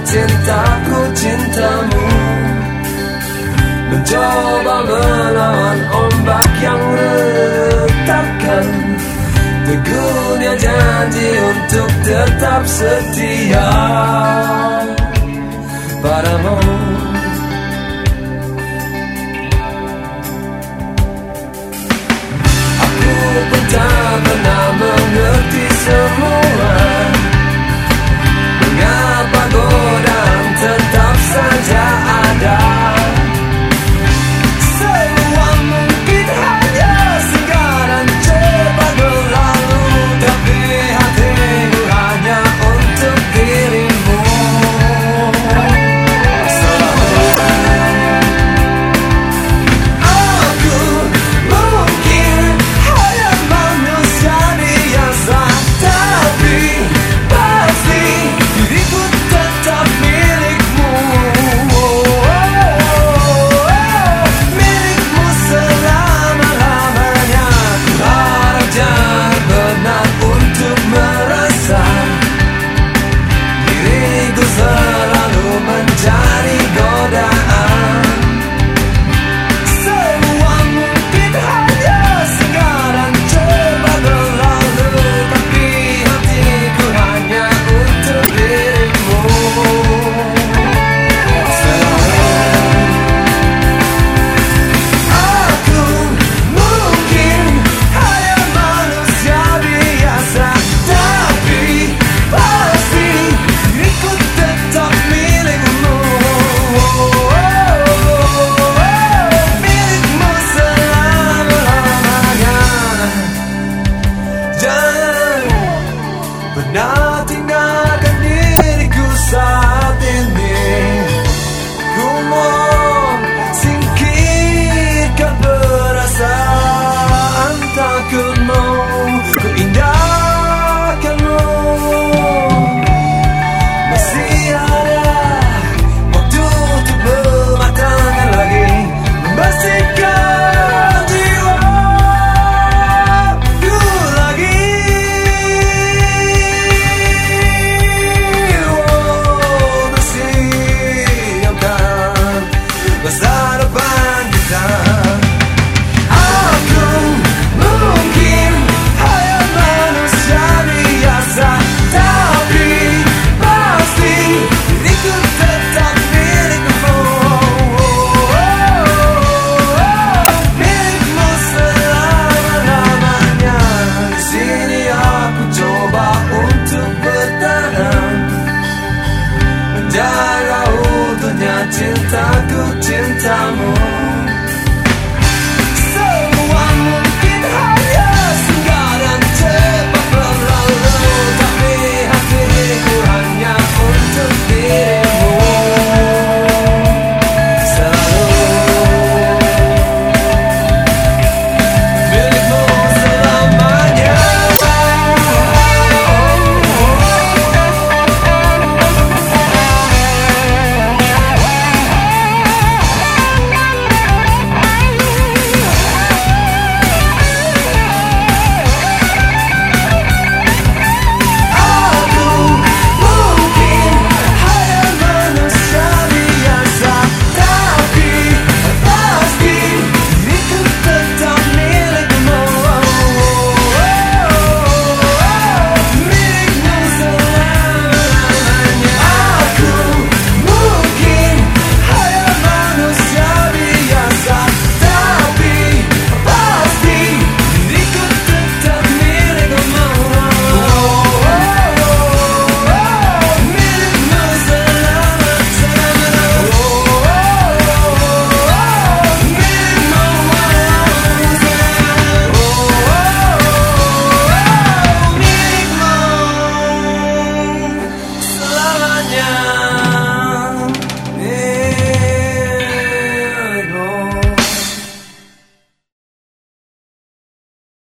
aku cintamu. Mencoba melawan ombak yang retakkan Teguhnya janji untuk tetap setia. Padamu for now. a fine design amor. Yeah.